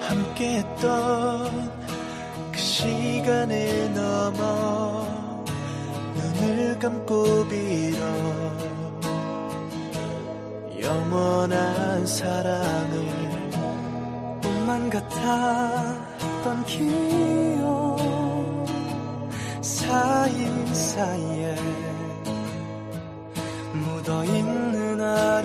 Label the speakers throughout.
Speaker 1: 함께했던 그 시간을 넘어 눈을 감고 빌어 영원한 사랑을 꿈만 같았던 기억 사이사이에 묻어있는 아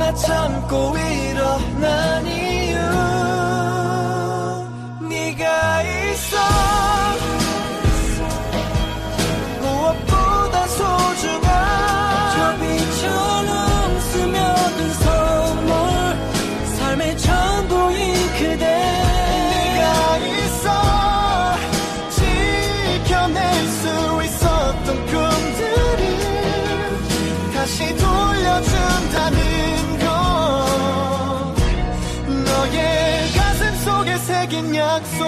Speaker 1: 허나 참고 일어난 이 속에 새긴 약속.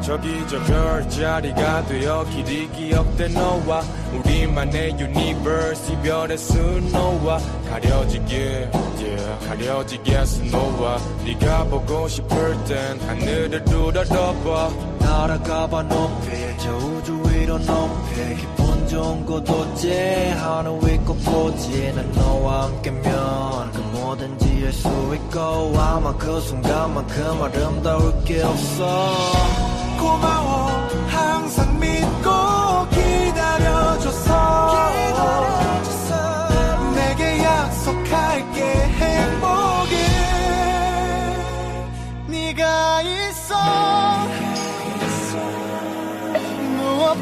Speaker 2: 저기 저 별자리가 되어 길이 기억된 너와 우리만의 유니버스 이별의 스노와 가려지게 가려지게 스노와 네가 보고 싶을 땐 하늘을 뚫어봐
Speaker 1: 날아가봐 높이 저 우주 위로 높이 기분 좋은 곳 어째 하늘 위고 보지 난 너와 함께면 그 뭐든지 할 수 있고 아마 그 순간만큼 아름다울 게 없어. 고마워 항상 믿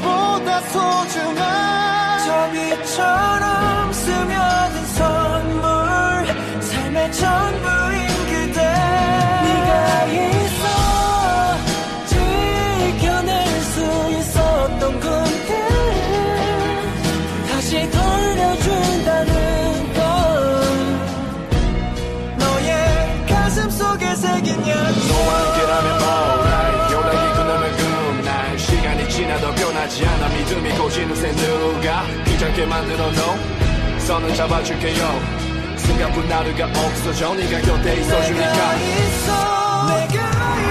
Speaker 1: 무엇보다 소중한 저 빛처럼 스며든 선물 삶의 전
Speaker 2: 귀찮게 만들어 놓. 선을 잡아줄게요. 순간뿐 하루가 없어져. 네가 곁에 있어주니까.
Speaker 1: 내가 있어 내가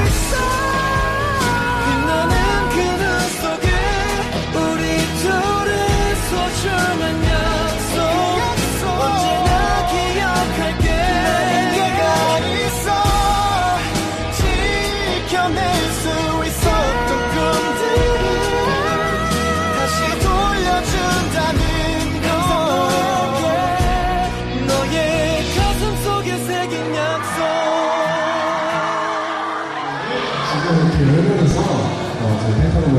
Speaker 1: 있어. 빛나는 그늘 속에 우리 둘의 소중한 내가 있어. 지켜낼
Speaker 3: 어,